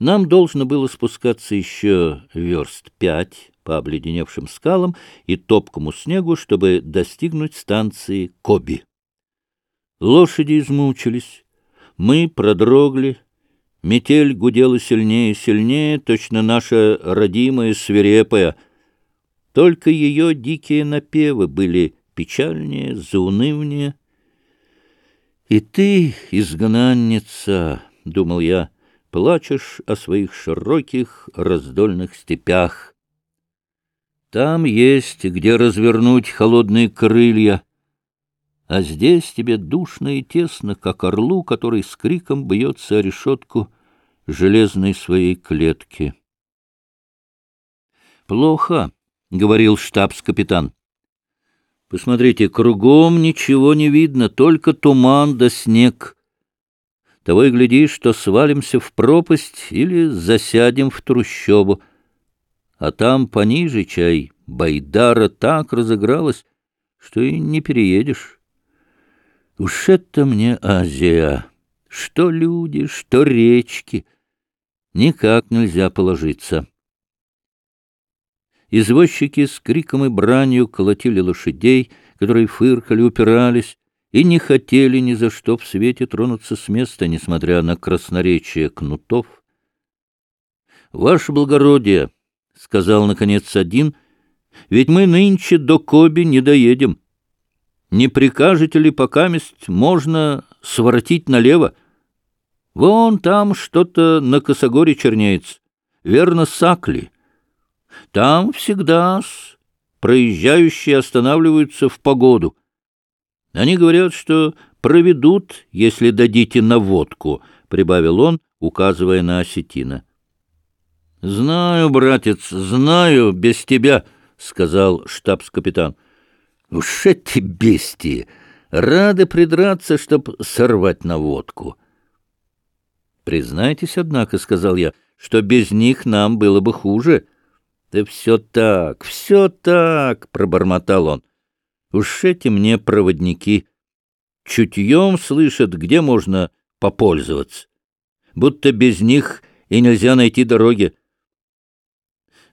Нам должно было спускаться еще верст пять по обледеневшим скалам и топкому снегу, чтобы достигнуть станции Коби. Лошади измучились, мы продрогли, метель гудела сильнее и сильнее, точно наша родимая свирепая. Только ее дикие напевы были печальнее, заунывнее. «И ты, изгнанница!» — думал я — плачешь о своих широких раздольных степях. Там есть, где развернуть холодные крылья, а здесь тебе душно и тесно, как орлу, который с криком бьется о решетку железной своей клетки. «Плохо», — говорил штабс-капитан. «Посмотрите, кругом ничего не видно, только туман да снег». Того и гляди, что свалимся в пропасть или засядем в трущобу. А там пониже чай Байдара так разыгралась, что и не переедешь. Уж это мне Азия! Что люди, что речки! Никак нельзя положиться. Извозчики с криком и бранью колотили лошадей, которые фыркали, упирались, и не хотели ни за что в свете тронуться с места, несмотря на красноречие кнутов. — Ваше благородие, — сказал, наконец, один, — ведь мы нынче до Коби не доедем. Не прикажете ли покаместь можно своротить налево? Вон там что-то на косогоре чернеется. Верно, Сакли. Там всегда проезжающие останавливаются в погоду — они говорят, что проведут, если дадите наводку, — прибавил он, указывая на осетина. — Знаю, братец, знаю, без тебя, — сказал штабс-капитан. — Уж эти бестии! Рады придраться, чтоб сорвать наводку. — Признайтесь, однако, — сказал я, — что без них нам было бы хуже. — Да все так, все так, — пробормотал он. — Уж эти мне проводники. Чутьем слышат, где можно попользоваться. Будто без них и нельзя найти дороги.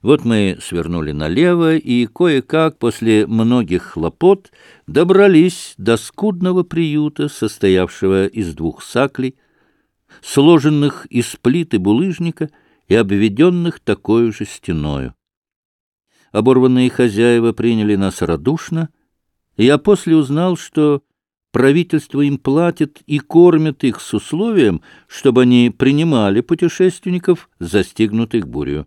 Вот мы свернули налево и кое-как после многих хлопот добрались до скудного приюта, состоявшего из двух саклей, сложенных из плиты булыжника и обведенных такой же стеною. Оборванные хозяева приняли нас радушно — я после узнал, что правительство им платит и кормит их с условием, чтобы они принимали путешественников, застигнутых бурю.